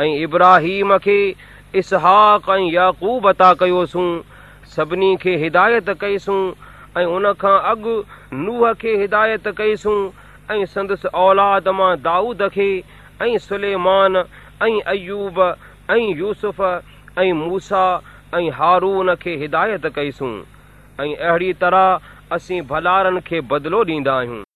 ऐं इब्राहिम खे इसहाक ऐं अता कयोसूं सभिनी खे हिदायत कईसूं ऐं उन खां अॻु नूह खे हिदायत कईसूं ऐं संदसि औलाद मां दाऊद खे ऐं सुलेमान ऐं अयूब ऐं यूसुफ़ ऐं मूसा ऐं हारून खे हिदायत कईसूं ऐं अहिड़ी तरह असीं भलारनि खे बदिलो ॾींदा आहियूं